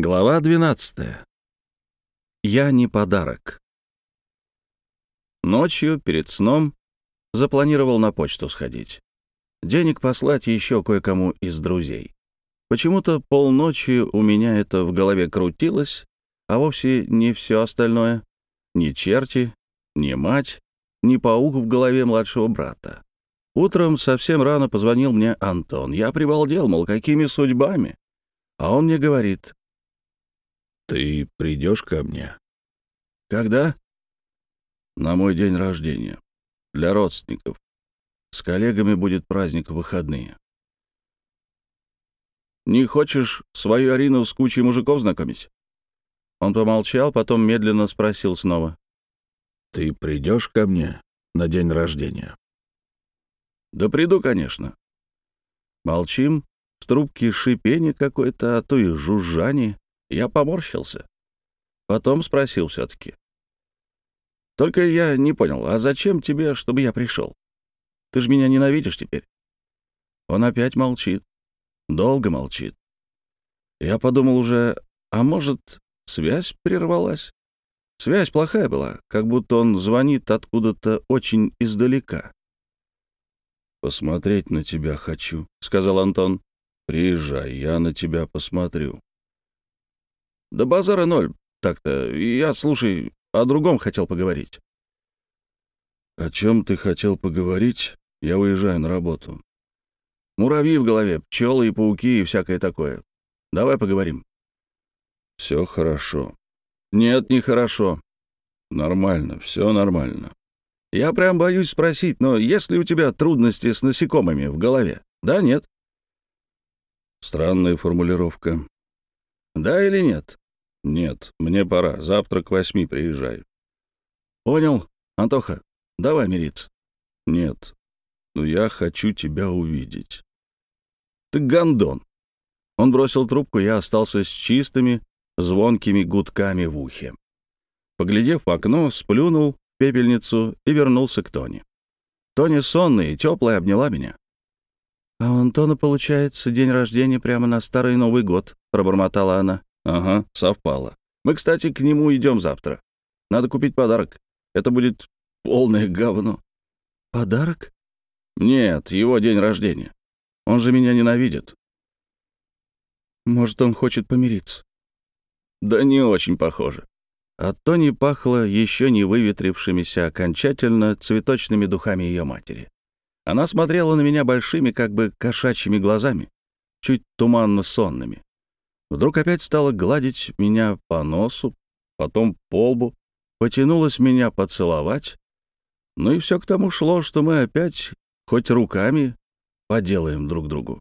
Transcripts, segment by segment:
Глава 12. Я не подарок. Ночью, перед сном, запланировал на почту сходить. Денег послать еще кое-кому из друзей. Почему-то полночи у меня это в голове крутилось, а вовсе не все остальное. Ни черти, ни мать, ни паук в голове младшего брата. Утром совсем рано позвонил мне Антон. Я прибалдел, мол, какими судьбами? А он мне говорит, «Ты придешь ко мне?» «Когда?» «На мой день рождения. Для родственников. С коллегами будет праздник в выходные». «Не хочешь свою Арину с кучей мужиков знакомить?» Он помолчал, потом медленно спросил снова. «Ты придешь ко мне на день рождения?» «Да приду, конечно». Молчим, в трубке шипение какое-то, а то и жужжание. Я поморщился. Потом спросил все-таки. «Только я не понял, а зачем тебе, чтобы я пришел? Ты же меня ненавидишь теперь?» Он опять молчит. Долго молчит. Я подумал уже, а может, связь прервалась? Связь плохая была, как будто он звонит откуда-то очень издалека. «Посмотреть на тебя хочу», — сказал Антон. «Приезжай, я на тебя посмотрю». Да базара ноль так-то. Я, слушай, о другом хотел поговорить. О чем ты хотел поговорить? Я уезжаю на работу. Муравьи в голове, пчелы и пауки и всякое такое. Давай поговорим. Все хорошо. Нет, не хорошо. Нормально, все нормально. Я прям боюсь спросить, но есть ли у тебя трудности с насекомыми в голове? Да, нет? Странная формулировка. Да или нет? Нет, мне пора. Завтра к восьми приезжаю. Понял, Антоха, давай мириться. Нет, но я хочу тебя увидеть. Ты гондон. Он бросил трубку, я остался с чистыми, звонкими гудками в ухе. Поглядев в окно, сплюнул в пепельницу и вернулся к Тоне. Тоня сонная и теплая обняла меня. «А у Антона, получается, день рождения прямо на Старый Новый год», — пробормотала она. «Ага, совпало. Мы, кстати, к нему идем завтра. Надо купить подарок. Это будет полное говно». «Подарок?» «Нет, его день рождения. Он же меня ненавидит». «Может, он хочет помириться?» «Да не очень похоже». От Тони пахло еще не выветрившимися окончательно цветочными духами ее матери. Она смотрела на меня большими, как бы кошачьими глазами, чуть туманно-сонными. Вдруг опять стала гладить меня по носу, потом по лбу, потянулась меня поцеловать. Ну и все к тому шло, что мы опять, хоть руками, поделаем друг другу.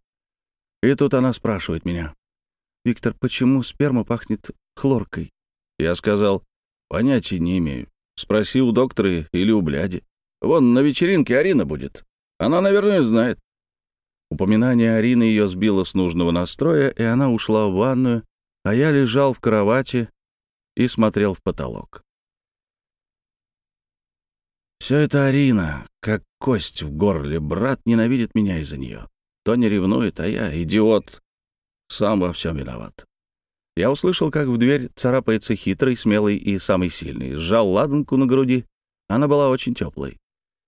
И тут она спрашивает меня, «Виктор, почему сперма пахнет хлоркой?» Я сказал, «Понятия не имею. Спроси у доктора или у бляди. Вон на вечеринке Арина будет. Она, наверное, знает. Упоминание Арины ее сбило с нужного настроя, и она ушла в ванную, а я лежал в кровати и смотрел в потолок. Все это Арина, как кость в горле. Брат ненавидит меня из-за нее. То не ревнует, а я, идиот, сам во всем виноват. Я услышал, как в дверь царапается хитрый, смелый и самый сильный. Сжал ладанку на груди. Она была очень теплой.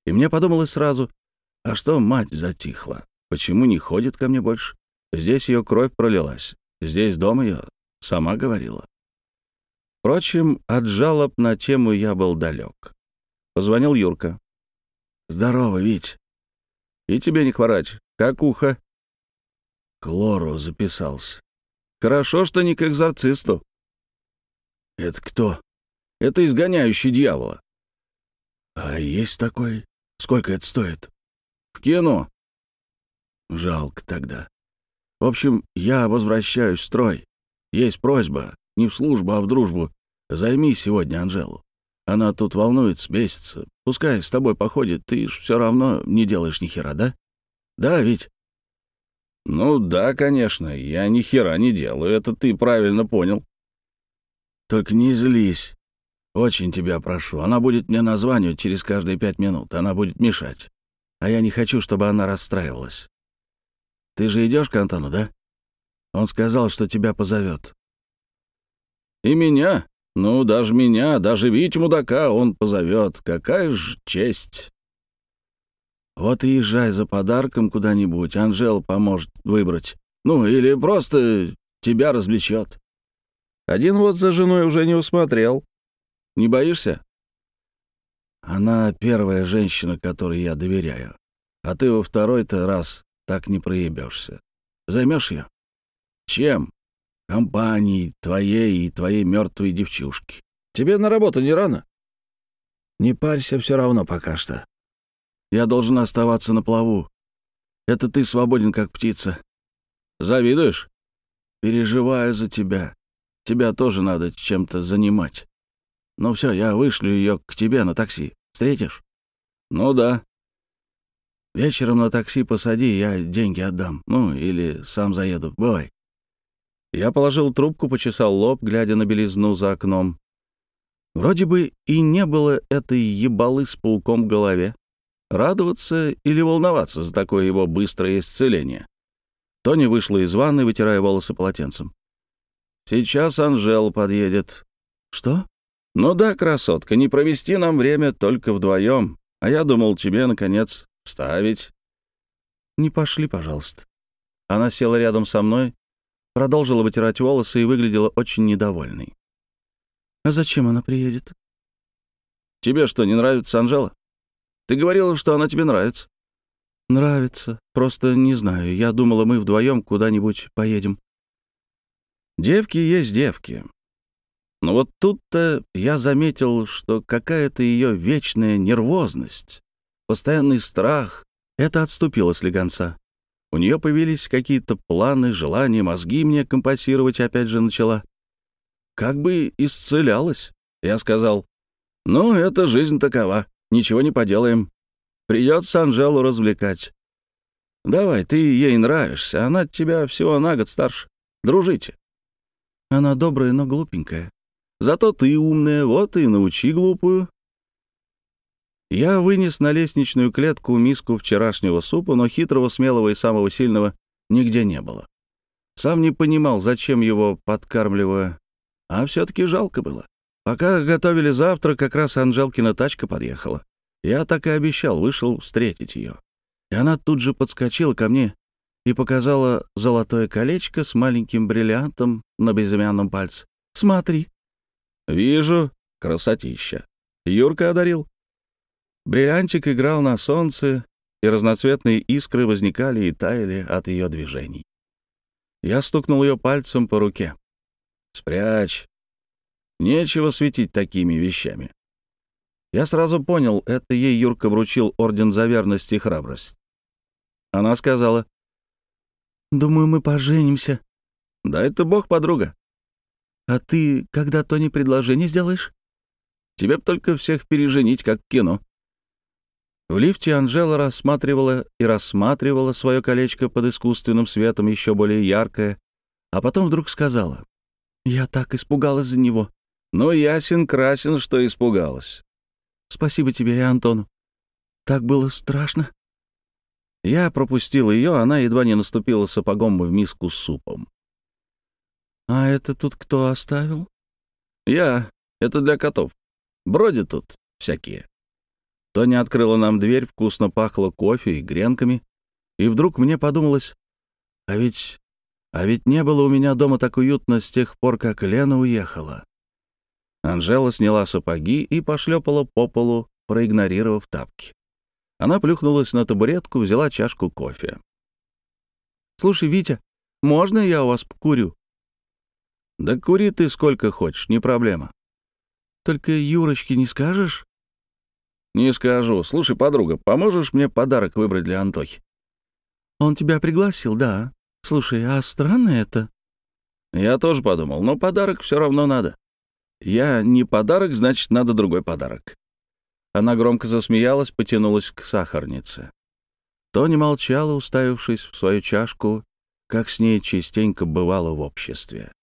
И мне подумалось сразу, а что мать затихла? Почему не ходит ко мне больше? Здесь ее кровь пролилась. Здесь дом ее сама говорила. Впрочем, от жалоб на тему я был далек. Позвонил Юрка. «Здорово, Вить. И тебе не хворать. Как ухо?» К лору записался. «Хорошо, что не к экзорцисту». «Это кто?» «Это изгоняющий дьявола». «А есть такой? Сколько это стоит?» В кино. Жалко тогда. В общем, я возвращаюсь в строй. Есть просьба, не в службу, а в дружбу. Займи сегодня Анжелу. Она тут волнуется, бесится. Пускай с тобой походит, ты ж все равно не делаешь ни хера, да? Да, ведь? Ну да, конечно, я ни хера не делаю, это ты правильно понял. Только не злись. Очень тебя прошу. Она будет мне названивать через каждые пять минут. Она будет мешать а я не хочу, чтобы она расстраивалась. Ты же идешь к Антону, да? Он сказал, что тебя позовет. И меня, ну, даже меня, даже Витю Мудака он позовет. Какая ж честь. Вот и езжай за подарком куда-нибудь, Анжела поможет выбрать. Ну, или просто тебя развлечет. Один вот за женой уже не усмотрел. Не боишься? Она первая женщина, которой я доверяю. А ты во второй-то раз так не проебешься. Займешь ее? Чем? Компанией твоей и твоей мертвой девчушки. Тебе на работу не рано? Не парься все равно пока что. Я должен оставаться на плаву. Это ты свободен, как птица. Завидуешь? Переживаю за тебя. Тебя тоже надо чем-то занимать. Ну все, я вышлю ее к тебе на такси. Встретишь? Ну да. Вечером на такси посади, я деньги отдам. Ну, или сам заеду. Бывай. Я положил трубку, почесал лоб, глядя на белизну за окном. Вроде бы и не было этой ебалы с пауком в голове. Радоваться или волноваться за такое его быстрое исцеление. Тони вышла из ванны, вытирая волосы полотенцем. «Сейчас Анжел подъедет». «Что?» «Ну да, красотка, не провести нам время только вдвоем. А я думал тебе, наконец, вставить». «Не пошли, пожалуйста». Она села рядом со мной, продолжила вытирать волосы и выглядела очень недовольной. «А зачем она приедет?» «Тебе что, не нравится Анжела? Ты говорила, что она тебе нравится». «Нравится. Просто не знаю. Я думала, мы вдвоем куда-нибудь поедем». «Девки есть девки. Но вот тут-то я заметил, что какая-то ее вечная нервозность, постоянный страх — это отступило с легонца. У нее появились какие-то планы, желания, мозги мне компасировать опять же начала. Как бы исцелялась. Я сказал, ну, это жизнь такова, ничего не поделаем. Придется Анжелу развлекать. Давай, ты ей нравишься, она тебя всего на год старше. Дружите. Она добрая, но глупенькая. Зато ты умная, вот и научи глупую. Я вынес на лестничную клетку миску вчерашнего супа, но хитрого, смелого и самого сильного нигде не было. Сам не понимал, зачем его подкармливаю, а все-таки жалко было. Пока готовили завтрак, как раз Анжелкина тачка подъехала. Я так и обещал, вышел встретить ее. И она тут же подскочила ко мне и показала золотое колечко с маленьким бриллиантом на безымянном пальце. «Смотри». «Вижу. Красотища. Юрка одарил?» Бриллиантик играл на солнце, и разноцветные искры возникали и таяли от ее движений. Я стукнул ее пальцем по руке. «Спрячь. Нечего светить такими вещами». Я сразу понял, это ей Юрка вручил орден за верность и храбрость. Она сказала, «Думаю, мы поженимся». «Да это бог, подруга». «А ты когда то не предложение сделаешь?» «Тебе б только всех переженить, как кино». В лифте Анжела рассматривала и рассматривала свое колечко под искусственным светом, еще более яркое, а потом вдруг сказала. «Я так испугалась за него». «Ну, ясен-красен, что испугалась». «Спасибо тебе и Антону. Так было страшно». Я пропустил ее, она едва не наступила сапогом в миску с супом. «А это тут кто оставил?» «Я. Это для котов. Бродят тут всякие». Тоня открыла нам дверь, вкусно пахло кофе и гренками, и вдруг мне подумалось, а ведь... а ведь не было у меня дома так уютно с тех пор, как Лена уехала. Анжела сняла сапоги и пошлепала по полу, проигнорировав тапки. Она плюхнулась на табуретку, взяла чашку кофе. «Слушай, Витя, можно я у вас покурю?» «Да кури ты сколько хочешь, не проблема». «Только Юрочке не скажешь?» «Не скажу. Слушай, подруга, поможешь мне подарок выбрать для Антохи?» «Он тебя пригласил, да. Слушай, а странно это?» «Я тоже подумал, но подарок все равно надо. Я не подарок, значит, надо другой подарок». Она громко засмеялась, потянулась к сахарнице. Тони молчала, уставившись в свою чашку, как с ней частенько бывало в обществе.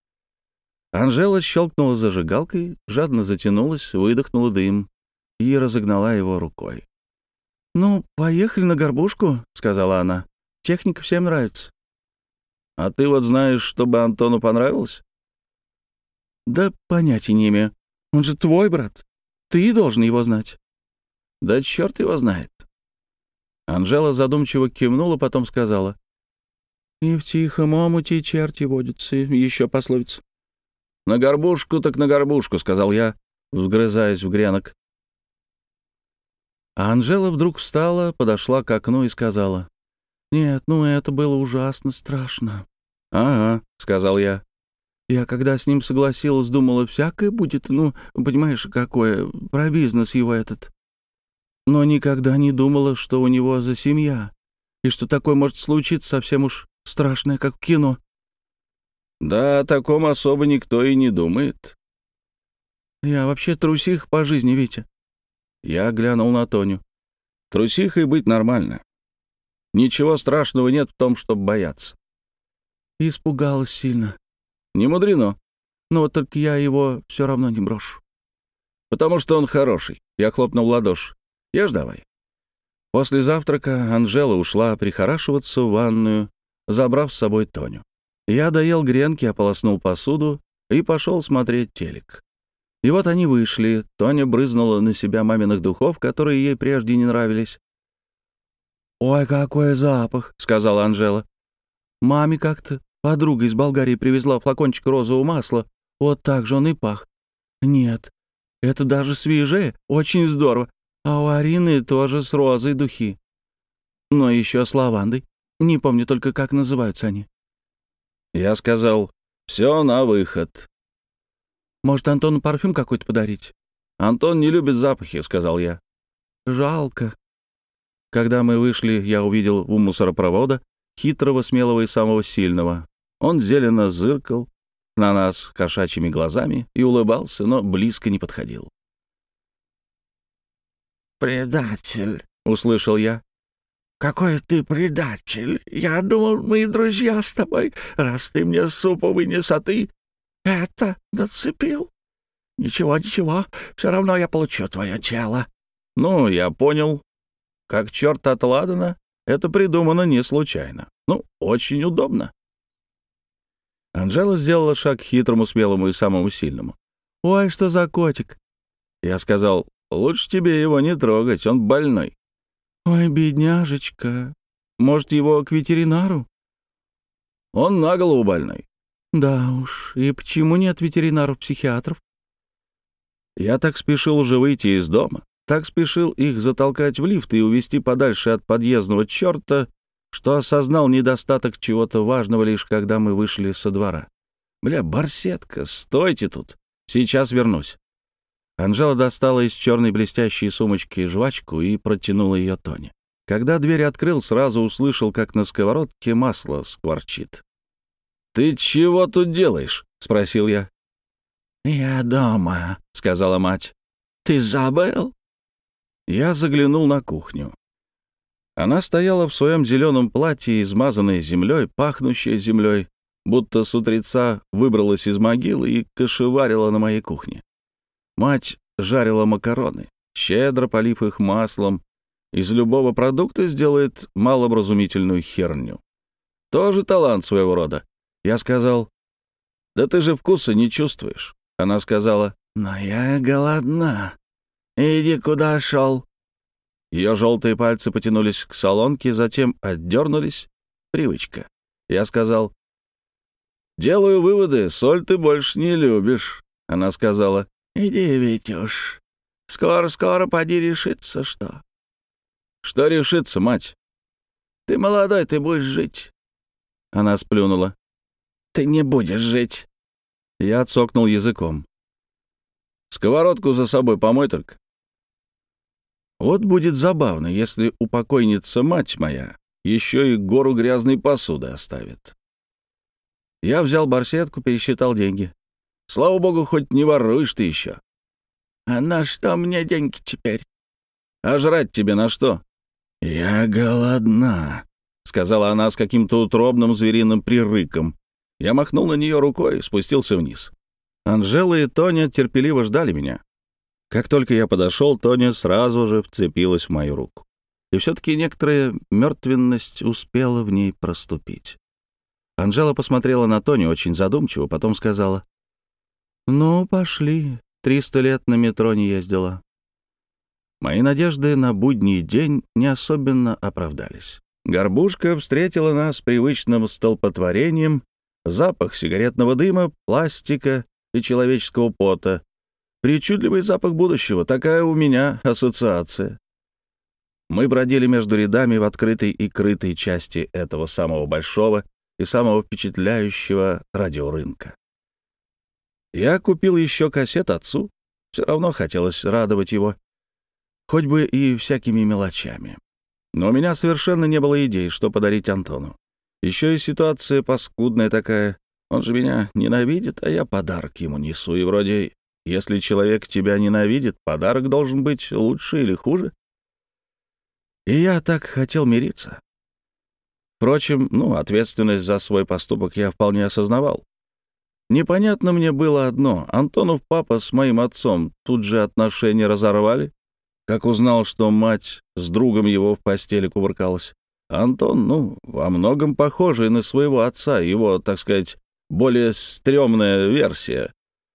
Анжела щелкнула зажигалкой, жадно затянулась, выдохнула дым и разогнала его рукой. «Ну, поехали на горбушку», — сказала она. «Техника всем нравится». «А ты вот знаешь, чтобы Антону понравилось?» «Да понятия не имею. Он же твой брат. Ты должен его знать». «Да черт его знает». Анжела задумчиво кивнула, потом сказала. «И в тихом омуте черти водятся, еще пословица». «На горбушку так на горбушку», — сказал я, вгрызаясь в гренок. А Анжела вдруг встала, подошла к окну и сказала. «Нет, ну это было ужасно страшно». «Ага», — сказал я. Я, когда с ним согласилась, думала, всякое будет, ну, понимаешь, какое, про бизнес его этот. Но никогда не думала, что у него за семья, и что такое может случиться совсем уж страшное, как в кино. Да, о таком особо никто и не думает. Я вообще трусих по жизни, Витя. Я глянул на Тоню. Трусихой быть нормально. Ничего страшного нет в том, чтобы бояться. Испугалась сильно. Не мудрено. Но вот только я его все равно не брошу. Потому что он хороший. Я хлопнул в ладоши. Ешь давай. После завтрака Анжела ушла прихорашиваться в ванную, забрав с собой Тоню. Я доел гренки, ополоснул посуду и пошел смотреть телек. И вот они вышли. Тоня брызнула на себя маминых духов, которые ей прежде не нравились. «Ой, какой запах!» — сказала Анжела. «Маме как-то Подруга из Болгарии привезла флакончик розового масла. Вот так же он и пах. Нет, это даже свежее, очень здорово. А у Арины тоже с розой духи. Но еще с лавандой. Не помню только, как называются они. Я сказал, все на выход. Может, Антону парфюм какой-то подарить? Антон не любит запахи, сказал я. Жалко. Когда мы вышли, я увидел у мусоропровода хитрого, смелого и самого сильного. Он зелено зыркал на нас кошачьими глазами и улыбался, но близко не подходил. «Предатель!» — услышал я. «Какой ты предатель! Я думал, мы друзья с тобой, раз ты мне супа вынес, а ты это нацепил. Ничего, ничего, все равно я получу твое тело». «Ну, я понял. Как черт от Ладана, это придумано не случайно. Ну, очень удобно». Анжела сделала шаг к хитрому, смелому и самому сильному. «Ой, что за котик?» Я сказал, «Лучше тебе его не трогать, он больной». «Ой, бедняжечка. Может, его к ветеринару?» «Он на голову больной». «Да уж, и почему нет ветеринаров-психиатров?» Я так спешил уже выйти из дома, так спешил их затолкать в лифт и увести подальше от подъездного черта, что осознал недостаток чего-то важного лишь когда мы вышли со двора. «Бля, барсетка, стойте тут! Сейчас вернусь!» Анжела достала из черной блестящей сумочки жвачку и протянула ее Тоне. Когда дверь открыл, сразу услышал, как на сковородке масло скворчит. «Ты чего тут делаешь?» — спросил я. «Я дома», — сказала мать. «Ты забыл?» Я заглянул на кухню. Она стояла в своем зеленом платье, измазанной землей, пахнущей землей, будто с утреца выбралась из могилы и кошеварила на моей кухне. Мать жарила макароны, щедро полив их маслом, из любого продукта сделает малообразумительную херню. Тоже талант своего рода. Я сказал, «Да ты же вкуса не чувствуешь». Она сказала, «Но я голодна. Иди, куда шел?» Ее желтые пальцы потянулись к солонке, затем отдернулись. Привычка. Я сказал, «Делаю выводы, соль ты больше не любишь». Она сказала, «Иди, Витюш, скоро-скоро поди решиться, что». «Что решится, мать?» «Ты молодой, ты будешь жить». Она сплюнула. «Ты не будешь жить». Я цокнул языком. «Сковородку за собой помой только». Вот будет забавно, если упокойница мать моя еще и гору грязной посуды оставит. Я взял барсетку, пересчитал деньги. Слава богу, хоть не воруешь ты еще. А на что мне деньги теперь? А жрать тебе на что? Я голодна, сказала она с каким-то утробным звериным прирыком. Я махнул на нее рукой, спустился вниз. Анжела и Тоня терпеливо ждали меня. Как только я подошел, Тоня сразу же вцепилась в мою руку. И все-таки некоторая мертвенность успела в ней проступить. Анжела посмотрела на Тони очень задумчиво, потом сказала, «Ну, пошли. Триста лет на метро не ездила». Мои надежды на будний день не особенно оправдались. Горбушка встретила нас привычным столпотворением, запах сигаретного дыма, пластика и человеческого пота. Причудливый запах будущего, такая у меня ассоциация. Мы бродили между рядами в открытой и крытой части этого самого большого и самого впечатляющего радиорынка. Я купил еще кассет отцу, все равно хотелось радовать его, хоть бы и всякими мелочами. Но у меня совершенно не было идей, что подарить Антону. Еще и ситуация паскудная такая. Он же меня ненавидит, а я подарок ему несу. И вроде, если человек тебя ненавидит, подарок должен быть лучше или хуже. И я так хотел мириться. Впрочем, ну, ответственность за свой поступок я вполне осознавал. Непонятно мне было одно. Антонов папа с моим отцом тут же отношения разорвали, как узнал, что мать с другом его в постели кувыркалась. Антон, ну, во многом похожий на своего отца, его, так сказать, более стрёмная версия,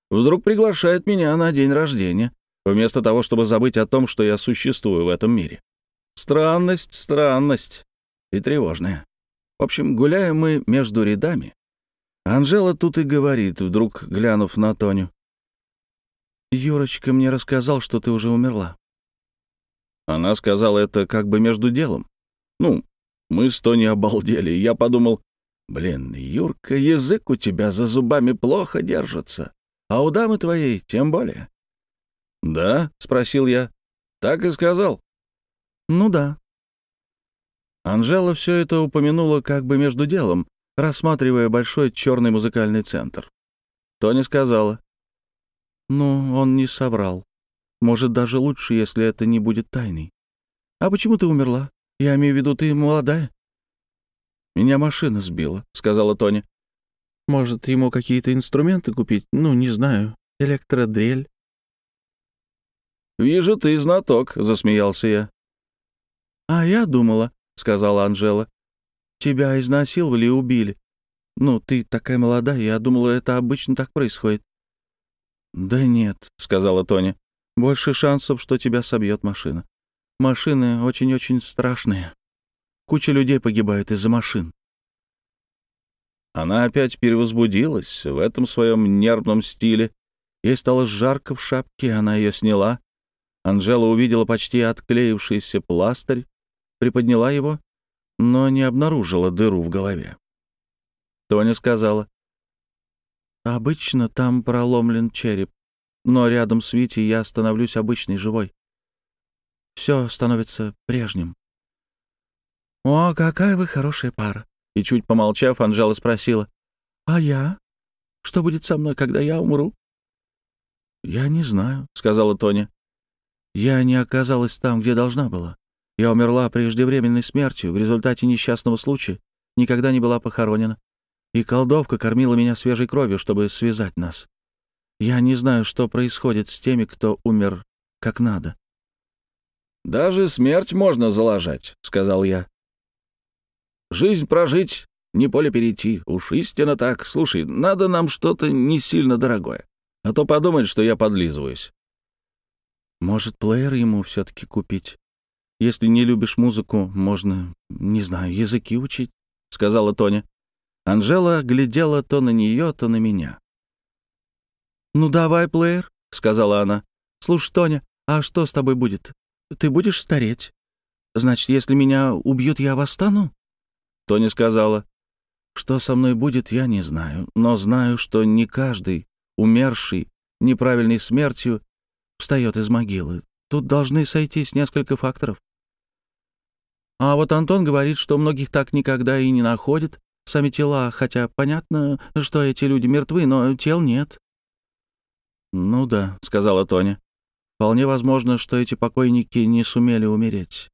вдруг приглашает меня на день рождения, вместо того, чтобы забыть о том, что я существую в этом мире. Странность, странность. И тревожная. В общем, гуляем мы между рядами. Анжела тут и говорит, вдруг глянув на Тоню. «Юрочка мне рассказал, что ты уже умерла». Она сказала это как бы между делом. Ну, мы с Тони обалдели, я подумал, блин, Юрка, язык у тебя за зубами плохо держится, а у дамы твоей тем более. «Да?» — спросил я. «Так и сказал». «Ну да». Анжела все это упомянула как бы между делом, рассматривая большой черный музыкальный центр. Тони сказала. «Ну, он не соврал. Может, даже лучше, если это не будет тайной. А почему ты умерла? Я имею в виду, ты молодая». «Меня машина сбила», — сказала Тони. «Может, ему какие-то инструменты купить? Ну, не знаю. Электродрель». «Вижу, ты знаток», — засмеялся я. «А я думала», — сказала Анжела, — «тебя изнасиловали и убили. Ну, ты такая молодая, я думала, это обычно так происходит». «Да нет», — сказала Тоня, — «больше шансов, что тебя собьет машина. Машины очень-очень страшные. Куча людей погибает из-за машин». Она опять перевозбудилась в этом своем нервном стиле. Ей стало жарко в шапке, она ее сняла. Анжела увидела почти отклеившийся пластырь, приподняла его, но не обнаружила дыру в голове. Тоня сказала, «Обычно там проломлен череп, но рядом с Витей я становлюсь обычной живой. Все становится прежним». «О, какая вы хорошая пара!» И чуть помолчав, Анжела спросила, «А я? Что будет со мной, когда я умру?» «Я не знаю», — сказала Тоня. «Я не оказалась там, где должна была. Я умерла преждевременной смертью в результате несчастного случая, никогда не была похоронена. И колдовка кормила меня свежей кровью, чтобы связать нас. Я не знаю, что происходит с теми, кто умер как надо. «Даже смерть можно заложать», — сказал я. «Жизнь прожить, не поле перейти. Уж истинно так. Слушай, надо нам что-то не сильно дорогое. А то подумает, что я подлизываюсь». «Может, плеер ему все-таки купить?» Если не любишь музыку, можно, не знаю, языки учить», — сказала Тоня. Анжела глядела то на нее, то на меня. «Ну давай, плеер», — сказала она. «Слушай, Тоня, а что с тобой будет? Ты будешь стареть. Значит, если меня убьют, я восстану?» Тоня сказала. «Что со мной будет, я не знаю, но знаю, что не каждый, умерший неправильной смертью, встает из могилы. Тут должны сойтись несколько факторов. А вот Антон говорит, что многих так никогда и не находят сами тела, хотя понятно, что эти люди мертвы, но тел нет. «Ну да», — сказала Тоня. «Вполне возможно, что эти покойники не сумели умереть.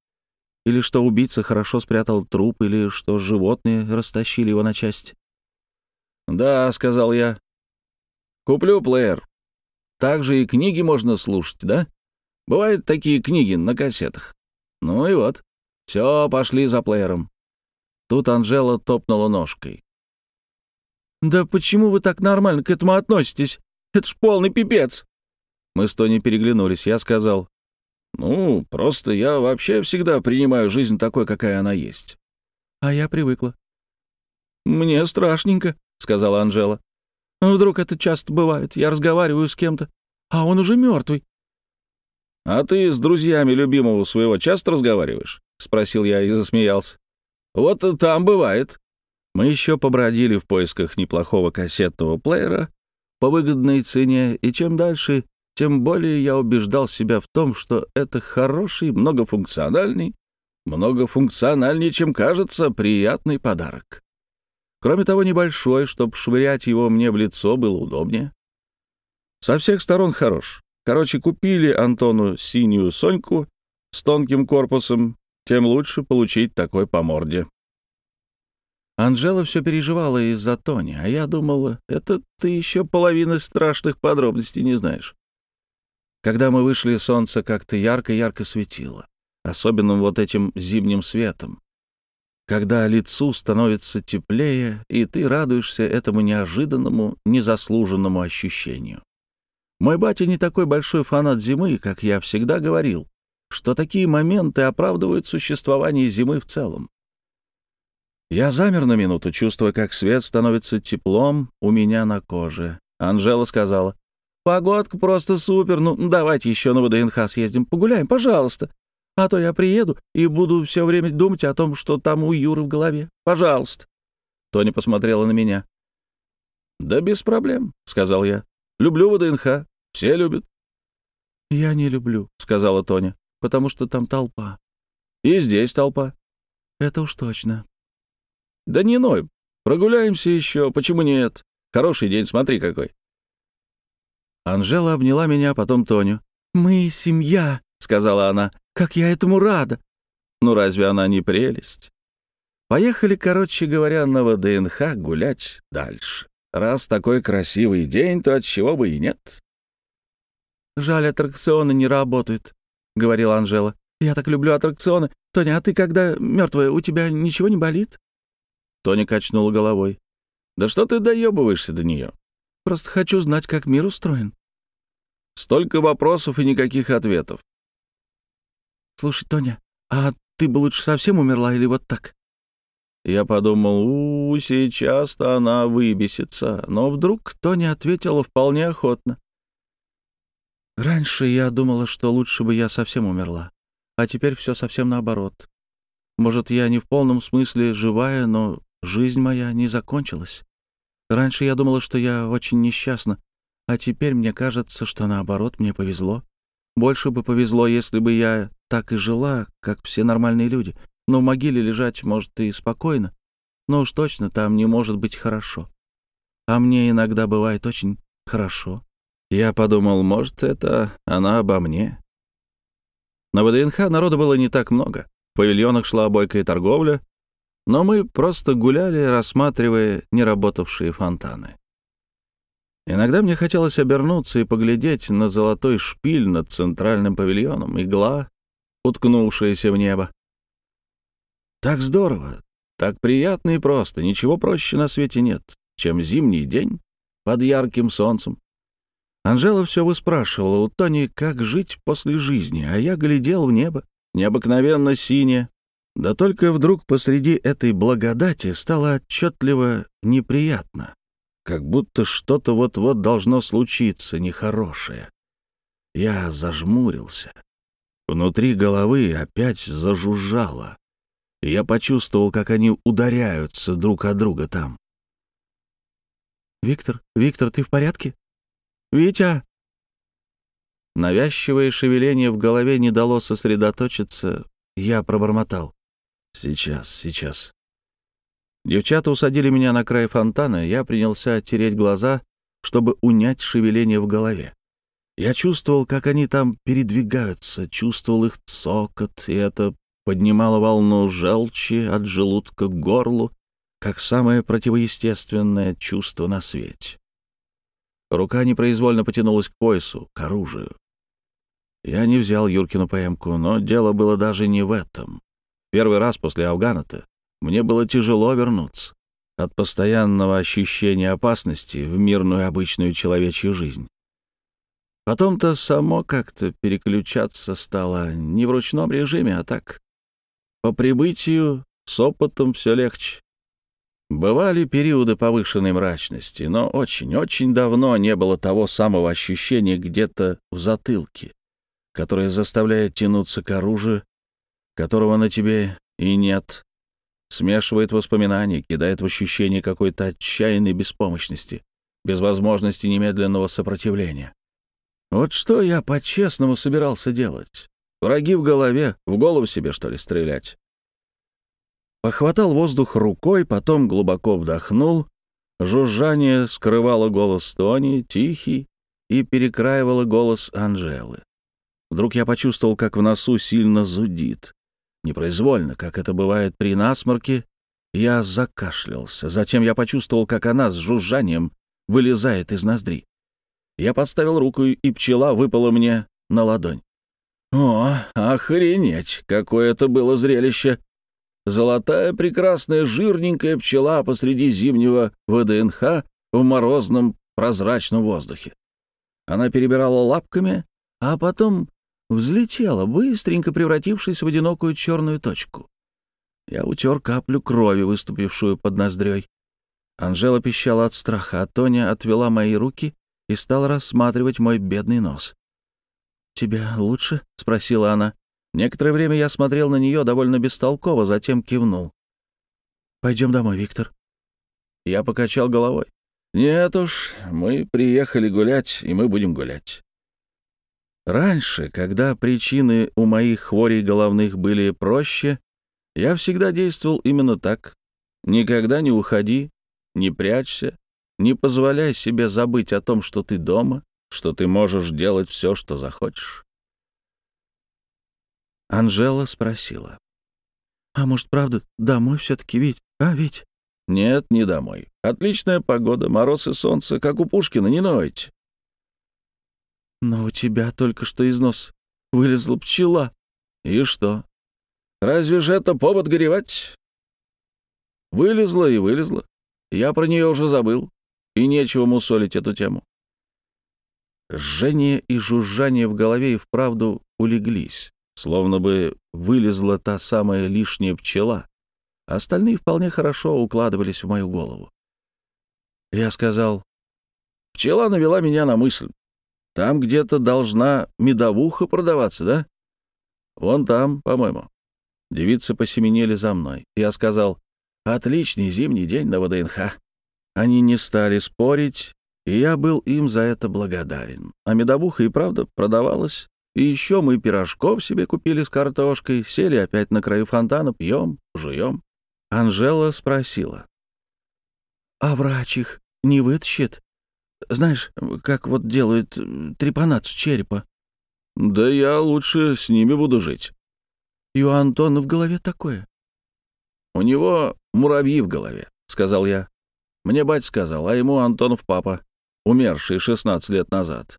Или что убийца хорошо спрятал труп, или что животные растащили его на части». «Да», — сказал я. «Куплю плеер. Также и книги можно слушать, да? Бывают такие книги на кассетах. Ну и вот». Все, пошли за плеером. Тут Анжела топнула ножкой. «Да почему вы так нормально к этому относитесь?» Это ж полный пипец!» Мы с Тони переглянулись. Я сказал, «Ну, просто я вообще всегда принимаю жизнь такой, какая она есть». А я привыкла. «Мне страшненько», — сказала Анжела. «Вдруг это часто бывает. Я разговариваю с кем-то, а он уже мертвый». «А ты с друзьями любимого своего часто разговариваешь?» — спросил я и засмеялся. «Вот там бывает». Мы еще побродили в поисках неплохого кассетного плеера по выгодной цене, и чем дальше, тем более я убеждал себя в том, что это хороший, многофункциональный, многофункциональнее, чем кажется, приятный подарок. Кроме того, небольшой, чтобы швырять его мне в лицо было удобнее. Со всех сторон хорош. Короче, купили Антону синюю Соньку с тонким корпусом, тем лучше получить такой по морде. Анжела все переживала из-за Тони, а я думала, это ты еще половины страшных подробностей не знаешь. Когда мы вышли, солнце как-то ярко-ярко светило, особенным вот этим зимним светом. Когда лицу становится теплее, и ты радуешься этому неожиданному, незаслуженному ощущению. Мой батя не такой большой фанат зимы, как я всегда говорил, что такие моменты оправдывают существование зимы в целом. Я замер на минуту, чувствуя, как свет становится теплом у меня на коже. Анжела сказала, Погодка просто супер. Ну, давайте еще на ВДНХ съездим, погуляем, пожалуйста. А то я приеду и буду все время думать о том, что там у Юры в голове. Пожалуйста». Тоня посмотрела на меня. «Да без проблем», — сказал я. «Люблю ВДНХ. Все любят». «Я не люблю», — сказала Тоня, — «потому что там толпа». «И здесь толпа». «Это уж точно». «Да не ной. Прогуляемся еще. Почему нет? Хороший день, смотри какой». Анжела обняла меня, потом Тоню. «Мы семья», — сказала она. «Как я этому рада!» Ну разве она не прелесть? Поехали, короче говоря, на ВДНХ гулять дальше. Раз такой красивый день, то от чего бы и нет. «Жаль, аттракционы не работают», — говорила Анжела. «Я так люблю аттракционы. Тоня, а ты когда мертвая, у тебя ничего не болит?» Тоня качнула головой. «Да что ты доебываешься до нее? Просто хочу знать, как мир устроен». Столько вопросов и никаких ответов. «Слушай, Тоня, а ты бы лучше совсем умерла или вот так?» Я подумал, у, -у сейчас-то она выбесится, но вдруг Тоня ответила вполне охотно. «Раньше я думала, что лучше бы я совсем умерла, а теперь все совсем наоборот. Может, я не в полном смысле живая, но жизнь моя не закончилась. Раньше я думала, что я очень несчастна, а теперь мне кажется, что наоборот, мне повезло. Больше бы повезло, если бы я так и жила, как все нормальные люди. Но в могиле лежать, может, и спокойно. Но уж точно там не может быть хорошо. А мне иногда бывает очень хорошо. Я подумал, может, это она обо мне. На ВДНХ народу было не так много. В павильонах шла бойкая торговля, но мы просто гуляли, рассматривая неработавшие фонтаны. Иногда мне хотелось обернуться и поглядеть на золотой шпиль над центральным павильоном, игла, уткнувшаяся в небо. Так здорово, так приятно и просто, ничего проще на свете нет, чем зимний день под ярким солнцем. Анжела все выспрашивала у Тони, как жить после жизни, а я глядел в небо, необыкновенно синее. Да только вдруг посреди этой благодати стало отчетливо неприятно как будто что-то вот-вот должно случиться нехорошее. Я зажмурился. Внутри головы опять зажужжало, я почувствовал, как они ударяются друг от друга там. «Виктор, Виктор, ты в порядке? Витя!» Навязчивое шевеление в голове не дало сосредоточиться. Я пробормотал. «Сейчас, сейчас». Девчата усадили меня на край фонтана, я принялся тереть глаза, чтобы унять шевеление в голове. Я чувствовал, как они там передвигаются, чувствовал их цокот, и это поднимало волну желчи от желудка к горлу, как самое противоестественное чувство на свете. Рука непроизвольно потянулась к поясу, к оружию. Я не взял Юркину ПМ-ку, но дело было даже не в этом. Первый раз после Афгана-то мне было тяжело вернуться. от постоянного ощущения опасности в мирную обычную человечью жизнь. Потом-то само как-то переключаться стало не в ручном режиме, а так. По прибытию с опытом все легче. Бывали периоды повышенной мрачности, но очень-очень давно не было того самого ощущения где-то в затылке, которое заставляет тянуться к оружию, которого на тебе и нет, смешивает воспоминания, кидает в ощущение какой-то отчаянной беспомощности, без возможности немедленного сопротивления. Вот что я по-честному собирался делать? Враги в голове, в голову себе, что ли, стрелять? Похватал воздух рукой, потом глубоко вдохнул. Жужжание скрывало голос Тони, тихий, и перекраивало голос Анжелы. Вдруг я почувствовал, как в носу сильно зудит. Непроизвольно, как это бывает при насморке, я закашлялся. Затем я почувствовал, как она с жужжанием вылезает из ноздри. Я подставил руку, и пчела выпала мне на ладонь. О, охренеть, какое это было зрелище! Золотая прекрасная жирненькая пчела посреди зимнего ВДНХ в морозном прозрачном воздухе. Она перебирала лапками, а потом взлетела, быстренько превратившись в одинокую черную точку. Я утер каплю крови, выступившую под ноздрёй. Анжела пищала от страха, а Тоня отвела мои руки и стала рассматривать мой бедный нос. «Тебе лучше?» — спросила она. Некоторое время я смотрел на нее довольно бестолково, затем кивнул. «Пойдем домой, Виктор». Я покачал головой. «Нет уж, мы приехали гулять, и мы будем гулять. Раньше, когда причины у моих хворей головных были проще, я всегда действовал именно так. Никогда не уходи, не прячься, не позволяй себе забыть о том, что ты дома, что ты можешь делать все, что захочешь. Анжела спросила. «А может, правда, домой все-таки, Вить? А, Вить?» «Нет, не домой. Отличная погода, мороз и солнце, как у Пушкина, не нойте. Но у тебя только что из нос вылезла пчела. И что? Разве же это повод горевать? Вылезла и вылезла. Я про нее уже забыл. И нечего мусолить эту тему. Жжение и жужжание в голове и вправду улеглись, словно бы вылезла та самая лишняя пчела. Остальные вполне хорошо укладывались в мою голову. Я сказал, пчела навела меня на мысль. Там где-то должна медовуха продаваться, да? Вон там, по-моему. Девицы посеменили за мной. Я сказал, отличный зимний день на ВДНХ. Они не стали спорить, и я был им за это благодарен. А медовуха и правда продавалась. И еще мы пирожков себе купили с картошкой, сели опять на краю фонтана, пьем, жуем. Анжела спросила. «А врач их не вытащит?» Знаешь, как вот делают э, трепанат с черепа?» «Да я лучше с ними буду жить». «И у Антона в голове такое?» «У него муравьи в голове», — сказал я. Мне бать сказал, а ему Антонов папа, умерший 16 лет назад.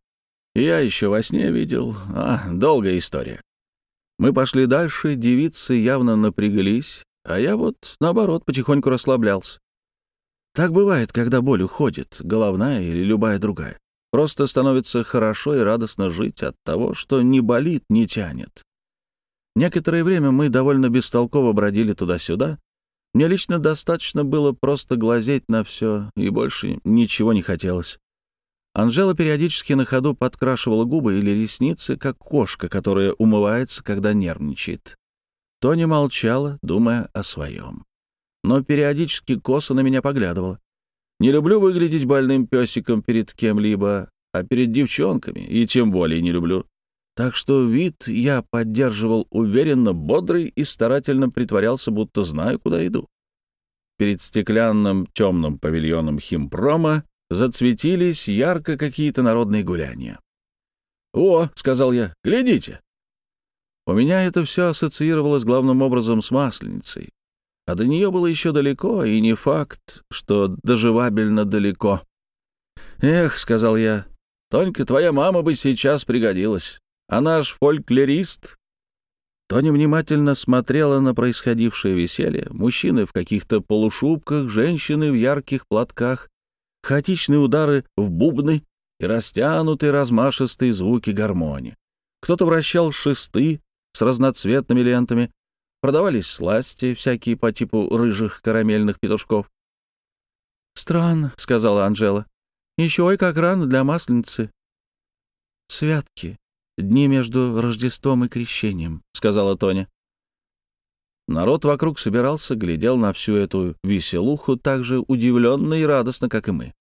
Я еще во сне видел. А, долгая история. Мы пошли дальше, девицы явно напряглись, а я вот, наоборот, потихоньку расслаблялся. Так бывает, когда боль уходит, головная или любая другая. Просто становится хорошо и радостно жить от того, что не болит, не тянет. Некоторое время мы довольно бестолково бродили туда-сюда. Мне лично достаточно было просто глазеть на все, и больше ничего не хотелось. Анжела периодически на ходу подкрашивала губы или ресницы, как кошка, которая умывается, когда нервничает. Тони молчала, думая о своем но периодически косо на меня поглядывала. Не люблю выглядеть больным песиком перед кем-либо, а перед девчонками, и тем более не люблю. Так что вид я поддерживал уверенно, бодрый и старательно притворялся, будто знаю, куда иду. Перед стеклянным темным павильоном химпрома зацветились ярко какие-то народные гуляния. «О!» — сказал я, — «глядите!» У меня это все ассоциировалось главным образом с Масленицей, а до нее было еще далеко, и не факт, что доживабельно далеко. «Эх», — сказал я, — «Тонька, твоя мама бы сейчас пригодилась. А наш фольклорист...» Тоня внимательно смотрела на происходившее веселье. Мужчины в каких-то полушубках, женщины в ярких платках, хаотичные удары в бубны и растянутые размашистые звуки гармонии. Кто-то вращал шесты с разноцветными лентами, продавались сласти всякие по типу рыжих карамельных петушков. «Странно», — сказала Анжела. «Еще и как рано для масленицы». «Святки. Дни между Рождеством и Крещением», — сказала Тоня. Народ вокруг собирался, глядел на всю эту веселуху так же удивленно и радостно, как и мы.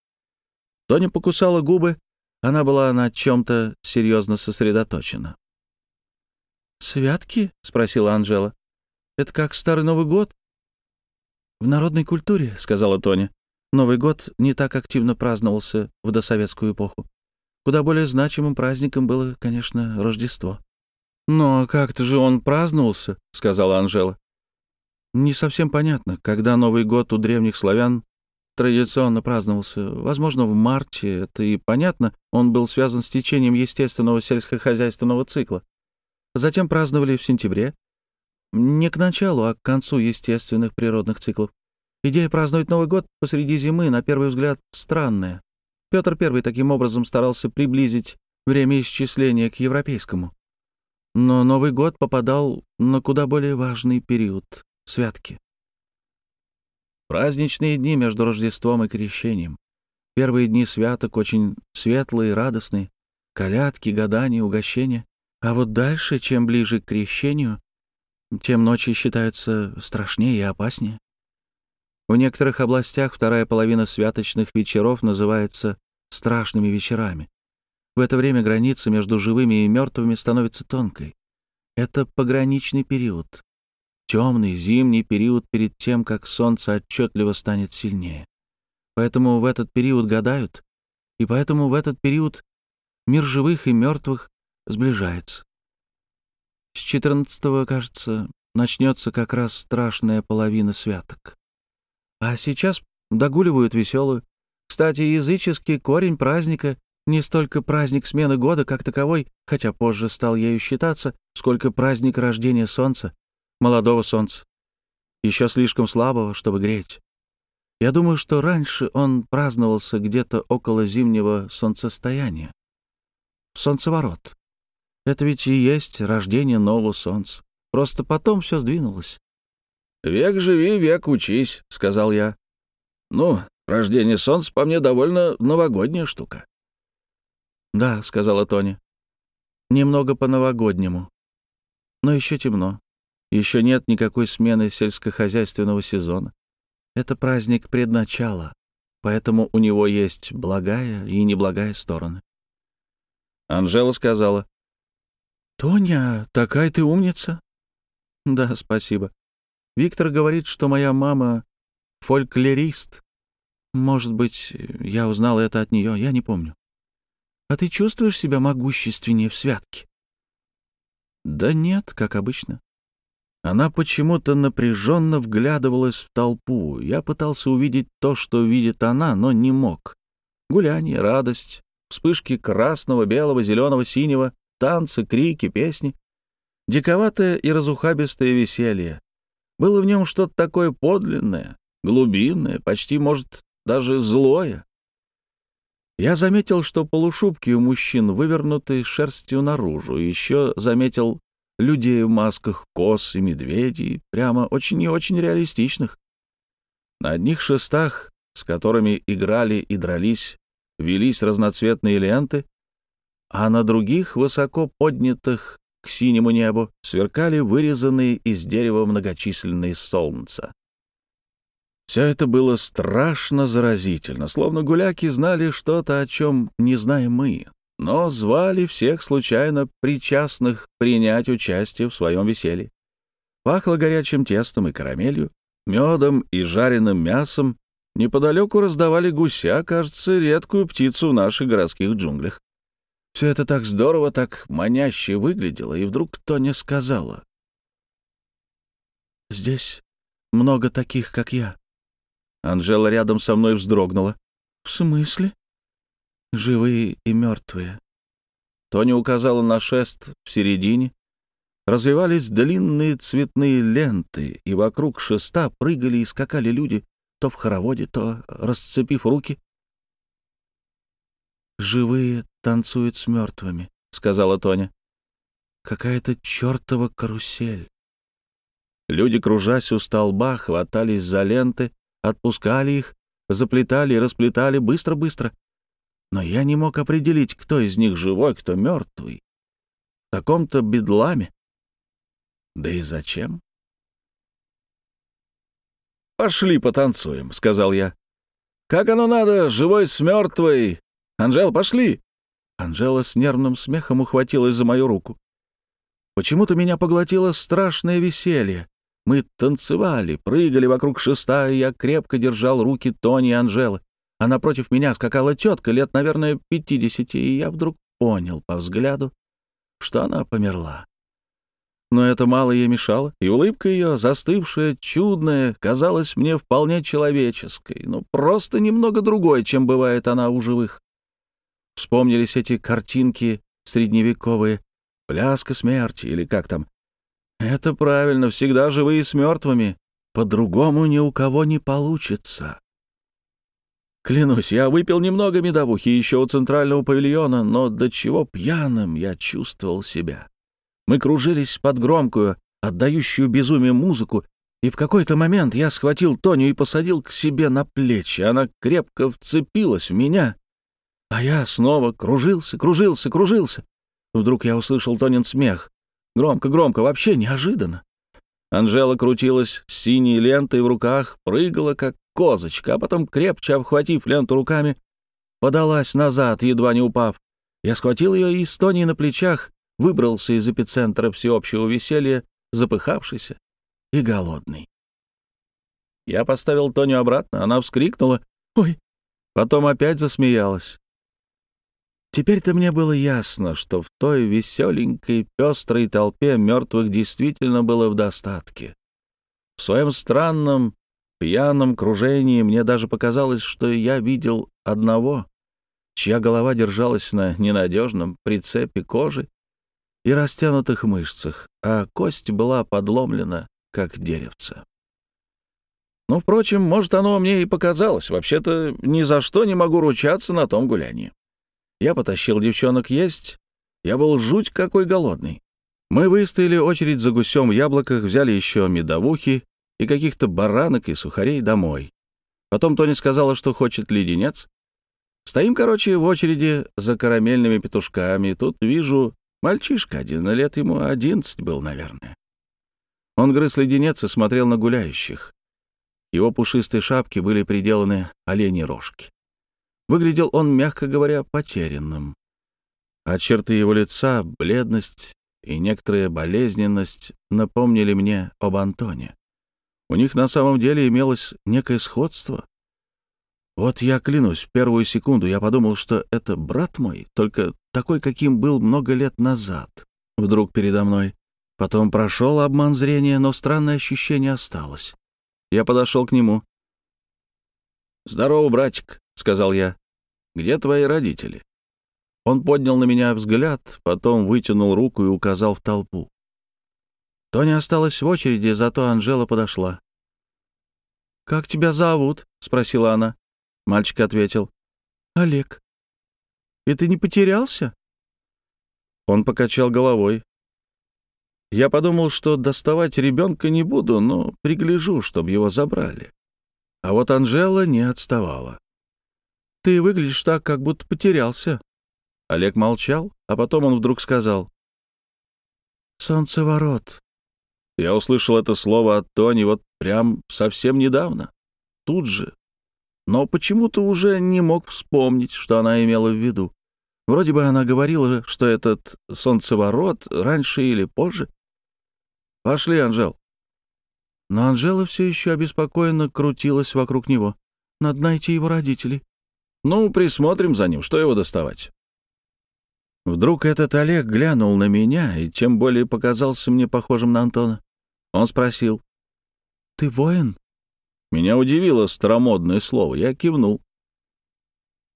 Тоня покусала губы, она была на чем-то серьезно сосредоточена. «Святки?» — спросила Анжела. «Это как Старый Новый год?» «В народной культуре», — сказала Тоня. «Новый год не так активно праздновался в досоветскую эпоху. Куда более значимым праздником было, конечно, Рождество». «Но как-то же он праздновался», — сказала Анжела. «Не совсем понятно, когда Новый год у древних славян традиционно праздновался. Возможно, в марте, это и понятно, он был связан с течением естественного сельскохозяйственного цикла. Затем праздновали в сентябре. Не к началу, а к концу естественных природных циклов. Идея праздновать Новый год посреди зимы, на первый взгляд, странная. Петр I таким образом старался приблизить время исчисления к европейскому. Но Новый год попадал на куда более важный период — святки. Праздничные дни между Рождеством и Крещением. Первые дни святок очень светлые, радостные. Колядки, гадания, угощения. А вот дальше, чем ближе к Крещению, тем ночи считаются страшнее и опаснее. В некоторых областях вторая половина святочных вечеров называется страшными вечерами. В это время граница между живыми и мертвыми становится тонкой. Это пограничный период темный зимний период перед тем, как солнце отчетливо станет сильнее. Поэтому в этот период гадают, и поэтому в этот период мир живых и мертвых сближается. С 14-го, кажется, начнется как раз страшная половина святок. А сейчас догуливают веселую. Кстати, языческий корень праздника не столько праздник смены года как таковой, хотя позже стал ею считаться, сколько праздник рождения солнца, молодого солнца, еще слишком слабого, чтобы греть. Я думаю, что раньше он праздновался где-то около зимнего солнцестояния. Солнцеворот. Это ведь и есть рождение нового солнца. Просто потом все сдвинулось. «Век живи, век учись», — сказал я. «Ну, рождение солнца по мне довольно новогодняя штука». «Да», — сказала Тоня. «Немного по-новогоднему. Но еще темно. Еще нет никакой смены сельскохозяйственного сезона. Это праздник предначала, поэтому у него есть благая и неблагая стороны. Анжела сказала. «Тоня, такая ты умница!» «Да, спасибо. Виктор говорит, что моя мама фольклорист. Может быть, я узнал это от нее, я не помню. А ты чувствуешь себя могущественнее в святке?» «Да нет, как обычно. Она почему-то напряженно вглядывалась в толпу. Я пытался увидеть то, что видит она, но не мог. Гуляние, радость, вспышки красного, белого, зеленого, синего, танцы, крики, песни. Диковатое и разухабистое веселье. Было в нем что-то такое подлинное, глубинное, почти, может, даже злое. Я заметил, что полушубки у мужчин вывернуты шерстью наружу, еще заметил людей в масках коз и медведей, прямо очень и очень реалистичных. На одних шестах, с которыми играли и дрались, велись разноцветные ленты, а на других, высоко поднятых к синему небу, сверкали вырезанные из дерева многочисленные солнца. Все это было страшно заразительно, словно гуляки знали что-то, о чем не знаем мы, но звали всех случайно причастных принять участие в своем веселье. Пахло горячим тестом и карамелью, медом и жареным мясом. Неподалеку раздавали гуся, кажется, редкую птицу в наших городских джунглях. Все это так здорово, так маняще выглядело, и вдруг Тоня сказала. «Здесь много таких, как я». Анжела рядом со мной вздрогнула. «В смысле?» Живые и мертвые. Тони указала на шест в середине. развивались длинные цветные ленты, и вокруг шеста прыгали и скакали люди, то в хороводе, то расцепив руки. «Живые танцуют с мертвыми», — сказала Тоня. «Какая-то чертова карусель». Люди, кружась у столба, хватались за ленты, отпускали их, заплетали и расплетали быстро-быстро. Но я не мог определить, кто из них живой, кто мертвый. В таком-то бедламе. Да и зачем? «Пошли потанцуем», — сказал я. «Как оно надо, живой с мертвой? Анжел, пошли!» Анжела с нервным смехом ухватилась за мою руку. Почему-то меня поглотило страшное веселье. Мы танцевали, прыгали вокруг шеста, и я крепко держал руки Тони и Анжелы. А напротив меня скакала тетка лет, наверное, пятидесяти, и я вдруг понял по взгляду, что она померла. Но это мало ей мешало, и улыбка ее, застывшая, чудная, казалась мне вполне человеческой, но просто немного другой, чем бывает она у живых. Вспомнились эти картинки средневековые, пляска смерти или как там, это правильно, всегда живые с мертвыми. По-другому ни у кого не получится. Клянусь, я выпил немного медовухи еще у центрального павильона, но до чего пьяным я чувствовал себя. Мы кружились под громкую, отдающую безумие музыку, и в какой-то момент я схватил Тоню и посадил к себе на плечи. Она крепко вцепилась в меня, а я снова кружился, кружился, кружился. Вдруг я услышал Тонин смех. Громко-громко, вообще неожиданно. Анжела крутилась с синей лентой в руках, прыгала, как козочка, а потом, крепче обхватив ленту руками, подалась назад, едва не упав. Я схватил ее и с Тоней на плечах выбрался из эпицентра всеобщего веселья, запыхавшийся и голодный. Я поставил Тоню обратно, она вскрикнула «Ой!», потом опять засмеялась. Теперь-то мне было ясно, что в той веселенькой, пестрой толпе мертвых действительно было в достатке. В своем странном, пьяном кружении мне даже показалось, что я видел одного, чья голова держалась на ненадежном прицепе кожи и растянутых мышцах, а кость была подломлена, как деревце. Ну, впрочем, может, оно мне и показалось. Вообще-то ни за что не могу ручаться на том гулянии. Я потащил девчонок есть. Я был жуть какой голодный. Мы выстояли очередь за гусем в яблоках, взяли еще медовухи и каких-то баранок и сухарей домой. Потом Тони сказала, что хочет леденец. Стоим, короче, в очереди за карамельными петушками. Тут вижу мальчишка один, лет ему одиннадцать был, наверное. Он грыз леденец и смотрел на гуляющих. Его пушистые шапки были приделаны оленей рожки. Выглядел он, мягко говоря, потерянным. А черты его лица, бледность и некоторая болезненность напомнили мне об Антоне. У них на самом деле имелось некое сходство. Вот я клянусь, первую секунду я подумал, что это брат мой, только такой, каким был много лет назад, вдруг передо мной. Потом прошел обман зрения, но странное ощущение осталось. Я подошел к нему. «Здорово, братик», — сказал я. «Где твои родители?» Он поднял на меня взгляд, потом вытянул руку и указал в толпу. Тоня осталась в очереди, зато Анжела подошла. «Как тебя зовут?» — спросила она. Мальчик ответил. «Олег». «И ты не потерялся?» Он покачал головой. Я подумал, что доставать ребенка не буду, но пригляжу, чтобы его забрали. А вот Анжела не отставала. Ты выглядишь так, как будто потерялся». Олег молчал, а потом он вдруг сказал. «Солнцеворот». Я услышал это слово от Тони вот прям совсем недавно, тут же. Но почему-то уже не мог вспомнить, что она имела в виду. Вроде бы она говорила, что этот солнцеворот раньше или позже. «Пошли, Анжел». Но Анжела все еще обеспокоенно крутилась вокруг него. «Надо найти его родителей. Ну, присмотрим за ним, что его доставать. Вдруг этот Олег глянул на меня и тем более показался мне похожим на Антона. Он спросил. «Ты воин?» Меня удивило старомодное слово. Я кивнул.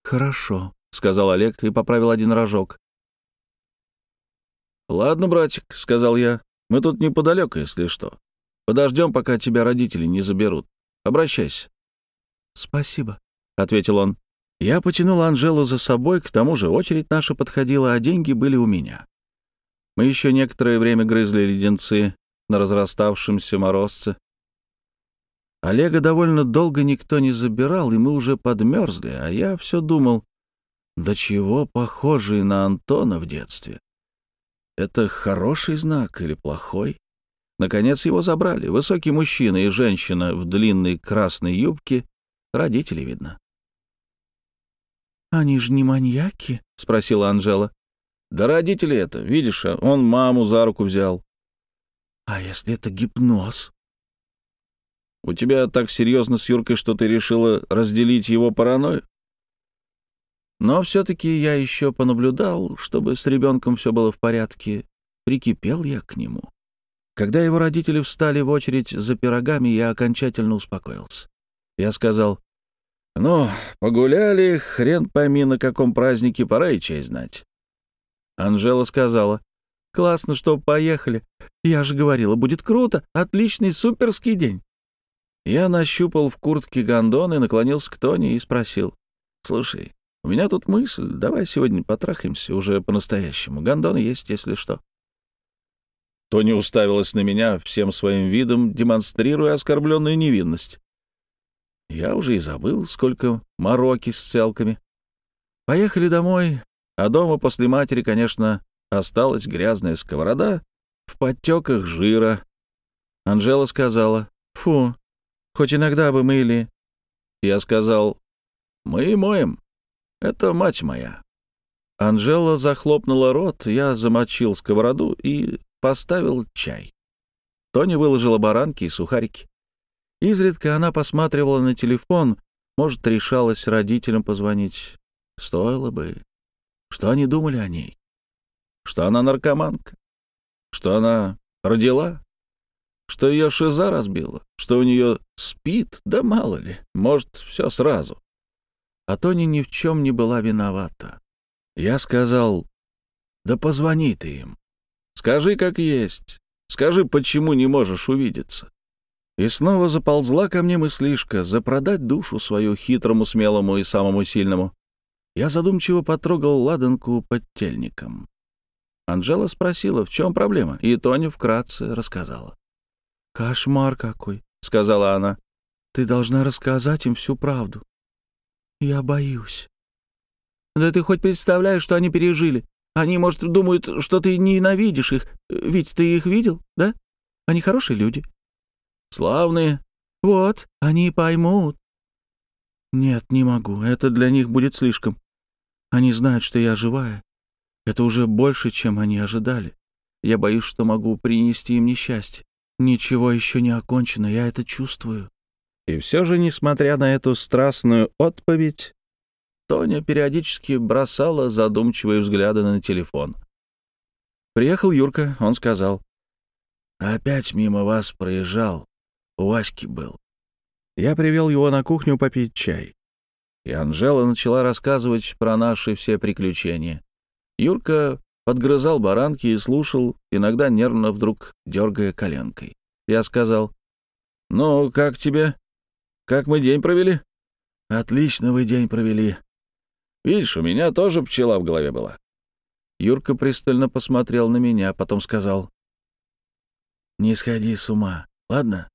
«Хорошо», — сказал Олег и поправил один рожок. «Ладно, братик», — сказал я, — Мы тут неподалеку, если что. Подождем, пока тебя родители не заберут. Обращайся». «Спасибо», — ответил он. Я потянул Анжелу за собой, к тому же очередь наша подходила, а деньги были у меня. Мы еще некоторое время грызли леденцы на разраставшемся морозце. Олега довольно долго никто не забирал, и мы уже подмерзли, а я все думал, до чего похожий на Антона в детстве. Это хороший знак или плохой? Наконец его забрали. Высокий мужчина и женщина в длинной красной юбке. Родители, видно. «Они же не маньяки?» — спросила Анжела. «Да родители это, видишь, а он маму за руку взял». «А если это гипноз?» «У тебя так серьезно с Юркой, что ты решила разделить его паранойю?» Но все-таки я еще понаблюдал, чтобы с ребенком все было в порядке. Прикипел я к нему. Когда его родители встали в очередь за пирогами, я окончательно успокоился. Я сказал, «Ну, погуляли, хрен пойми, на каком празднике, пора и честь знать». Анжела сказала, «Классно, что поехали. Я же говорила, будет круто, отличный суперский день». Я нащупал в куртке гондон и наклонился к Тони и спросил, «Слушай, у меня тут мысль, давай сегодня потрахаемся уже по-настоящему. Гондон есть, если что». Тони уставилась на меня всем своим видом, демонстрируя оскорбленную невинность. Я уже и забыл, сколько мороки с целками. Поехали домой, а дома после матери, конечно, осталась грязная сковорода в подтеках жира. Анжела сказала, «Фу, хоть иногда бы мыли». Я сказал, «Мы моем. Это мать моя». Анжела захлопнула рот, я замочил сковороду и поставил чай. Тони выложила баранки и сухарики. Изредка она посматривала на телефон, может, решалась родителям позвонить. Стоило бы. Что они думали о ней? Что она наркоманка? Что она родила? Что ее шиза разбила? Что у нее спит? Да мало ли. Может, все сразу. А Тони ни в чем не была виновата. Я сказал, да позвони ты им. Скажи, как есть. Скажи, почему не можешь увидеться. И снова заползла ко мне мыслишка запродать душу свою хитрому, смелому и самому сильному. Я задумчиво потрогал ладанку под тельником. Анжела спросила, в чем проблема, и Тоня вкратце рассказала. «Кошмар какой», — сказала она. «Ты должна рассказать им всю правду». «Я боюсь». «Да ты хоть представляешь, что они пережили? Они, может, думают, что ты ненавидишь их. Ведь ты их видел, да? Они хорошие люди. Славные. Вот, они поймут. Нет, не могу. Это для них будет слишком. Они знают, что я живая. Это уже больше, чем они ожидали. Я боюсь, что могу принести им несчастье. Ничего еще не окончено, я это чувствую. И все же, несмотря на эту страстную отповедь, Тоня периодически бросала задумчивые взгляды на телефон. Приехал Юрка, он сказал. «Опять мимо вас проезжал. У Васьки был». Я привел его на кухню попить чай. И Анжела начала рассказывать про наши все приключения. Юрка подгрызал баранки и слушал, иногда нервно вдруг дергая коленкой. Я сказал, «Ну, как тебе? Как мы день провели?» «Отлично вы день провели. Видишь, у меня тоже пчела в голове была. Юрка пристально посмотрел на меня, потом сказал. «Не сходи с ума, ладно?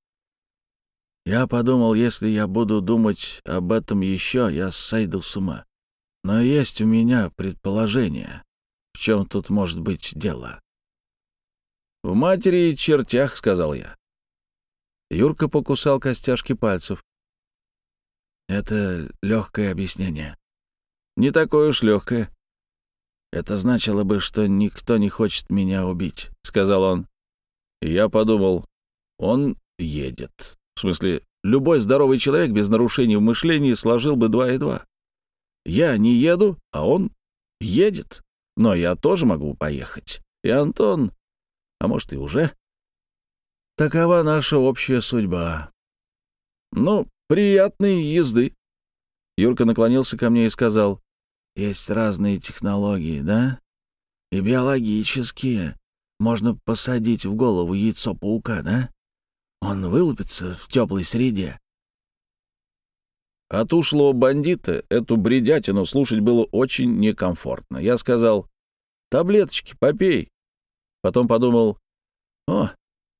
Я подумал, если я буду думать об этом еще, я сойду с ума. Но есть у меня предположение, в чем тут может быть дело». «В матери и чертях», — сказал я. Юрка покусал костяшки пальцев. «Это легкое объяснение не такое уж легкое. Это значило бы, что никто не хочет меня убить, сказал он. Я подумал, он едет. В смысле, любой здоровый человек без нарушений в мышлении сложил бы два и два. Я не еду, а он едет. Но я тоже могу поехать. И Антон, а может и уже. Такова наша общая судьба. Ну, приятной езды. Юрка наклонился ко мне и сказал, есть разные технологии, да? И биологические. можно посадить в голову яйцо паука, да? Он вылупится в теплой среде. От ушлого бандита эту бредятину слушать было очень некомфортно. Я сказал, «Таблеточки попей». Потом подумал, «О,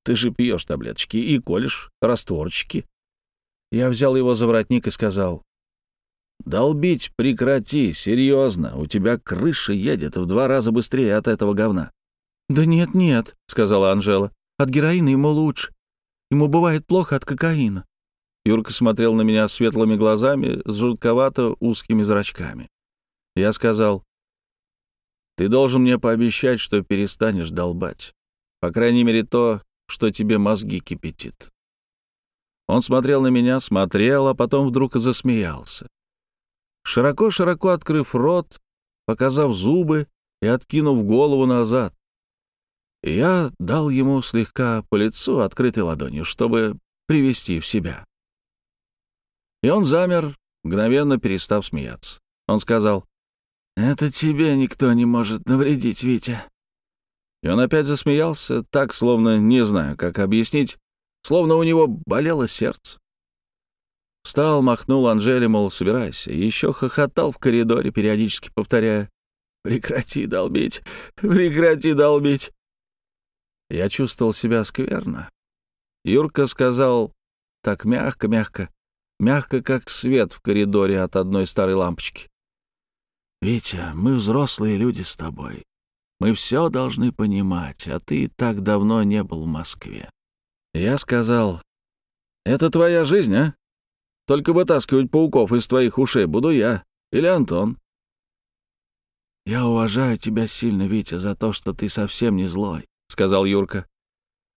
ты же пьешь таблеточки и колешь растворчики». Я взял его за воротник и сказал, «Долбить прекрати, серьезно, у тебя крыша едет в два раза быстрее от этого говна». «Да нет-нет», — сказала Анжела, — «от героина ему лучше. Ему бывает плохо от кокаина». Юрка смотрел на меня светлыми глазами с жутковато узкими зрачками. Я сказал, «Ты должен мне пообещать, что перестанешь долбать. По крайней мере, то, что тебе мозги кипятит». Он смотрел на меня, смотрел, а потом вдруг засмеялся. Широко-широко открыв рот, показав зубы и откинув голову назад. Я дал ему слегка по лицу открытой ладонью, чтобы привести в себя. И он замер, мгновенно перестав смеяться. Он сказал, «Это тебе никто не может навредить, Витя». И он опять засмеялся, так, словно, не знаю, как объяснить, словно у него болело сердце. Встал, махнул Анжеле, мол, собирайся, и еще хохотал в коридоре, периодически повторяя, «Прекрати долбить, прекрати долбить». Я чувствовал себя скверно. Юрка сказал так мягко-мягко, мягко, как свет в коридоре от одной старой лампочки. «Витя, мы взрослые люди с тобой. Мы все должны понимать, а ты так давно не был в Москве». Я сказал, «Это твоя жизнь, а? Только вытаскивать пауков из твоих ушей буду я или Антон». «Я уважаю тебя сильно, Витя, за то, что ты совсем не злой», — сказал Юрка.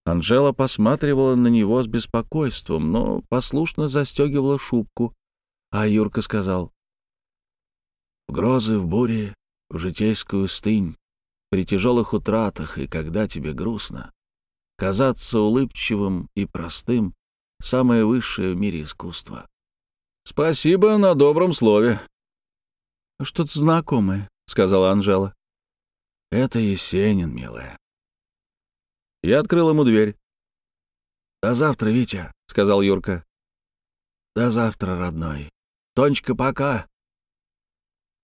Анжела посматривала на него с беспокойством, но послушно застегивала шубку, а Юрка сказал, «В грозы, в буре, в житейскую стынь, при тяжелых утратах и когда тебе грустно, казаться улыбчивым и простым — самое высшее в мире искусство». «Спасибо на добром слове». «Что-то знакомое», — сказала Анжела. «Это Есенин, милая. Я открыл ему дверь. «До завтра, Витя», — сказал Юрка. «До завтра, родной. Тонечка, пока».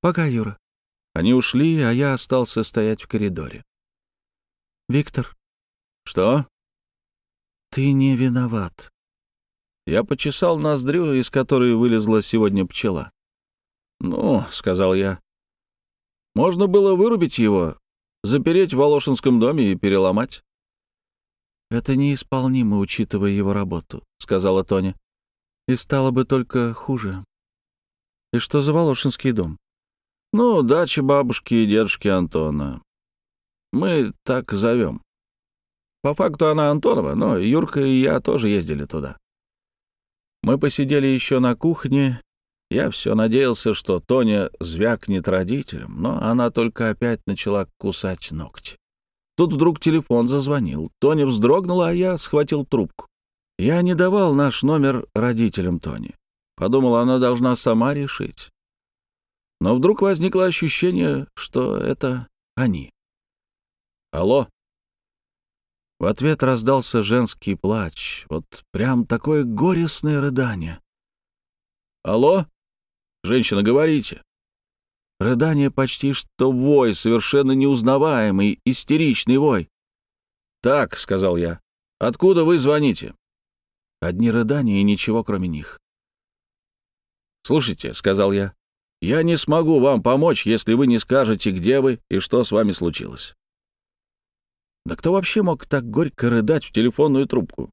«Пока, Юра». Они ушли, а я остался стоять в коридоре. «Виктор». «Что?» «Ты не виноват». Я почесал ноздрю, из которой вылезла сегодня пчела. «Ну», — сказал я, — «можно было вырубить его, запереть в Волошинском доме и переломать». «Это неисполнимо, учитывая его работу», — сказала Тоня. «И стало бы только хуже». «И что за Волошинский дом?» «Ну, дача бабушки и дедушки Антона. Мы так зовем. По факту она Антонова, но Юрка и я тоже ездили туда. Мы посидели еще на кухне. Я все надеялся, что Тоня звякнет родителям, но она только опять начала кусать ногти. Тут вдруг телефон зазвонил. Тоня вздрогнула, а я схватил трубку. Я не давал наш номер родителям Тони. Подумал, она должна сама решить. Но вдруг возникло ощущение, что это они. «Алло?» В ответ раздался женский плач. Вот прям такое горестное рыдание. «Алло? Женщина, говорите!» Рыдание почти что вой, совершенно неузнаваемый, истеричный вой. «Так», — сказал я, — «откуда вы звоните?» Одни рыдания и ничего, кроме них. «Слушайте», — сказал я, — «я не смогу вам помочь, если вы не скажете, где вы и что с вами случилось». Да кто вообще мог так горько рыдать в телефонную трубку?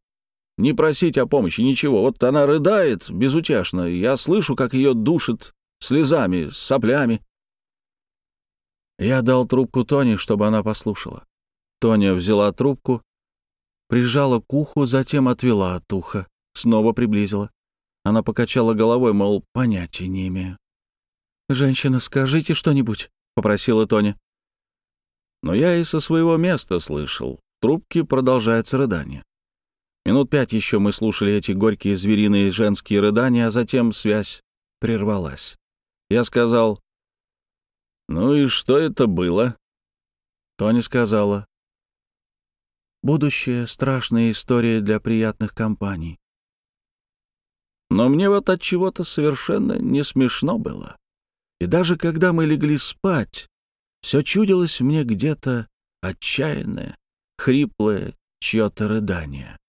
Не просить о помощи, ничего. Вот она рыдает безутешно, я слышу, как ее душит слезами, соплями. Я дал трубку Тони, чтобы она послушала. Тоня взяла трубку, прижала к уху, затем отвела от уха, снова приблизила. Она покачала головой, мол, понятия не имею. «Женщина, скажите что-нибудь», — попросила Тоня. Но я и со своего места слышал. В трубке продолжается рыдание. Минут пять еще мы слушали эти горькие звериные женские рыдания, а затем связь прервалась. Я сказал, «Ну и что это было?» Тони сказала. Будущее — страшная история для приятных компаний. Но мне вот от чего-то совершенно не смешно было. И даже когда мы легли спать, все чудилось мне где-то отчаянное, хриплое чье-то рыдание.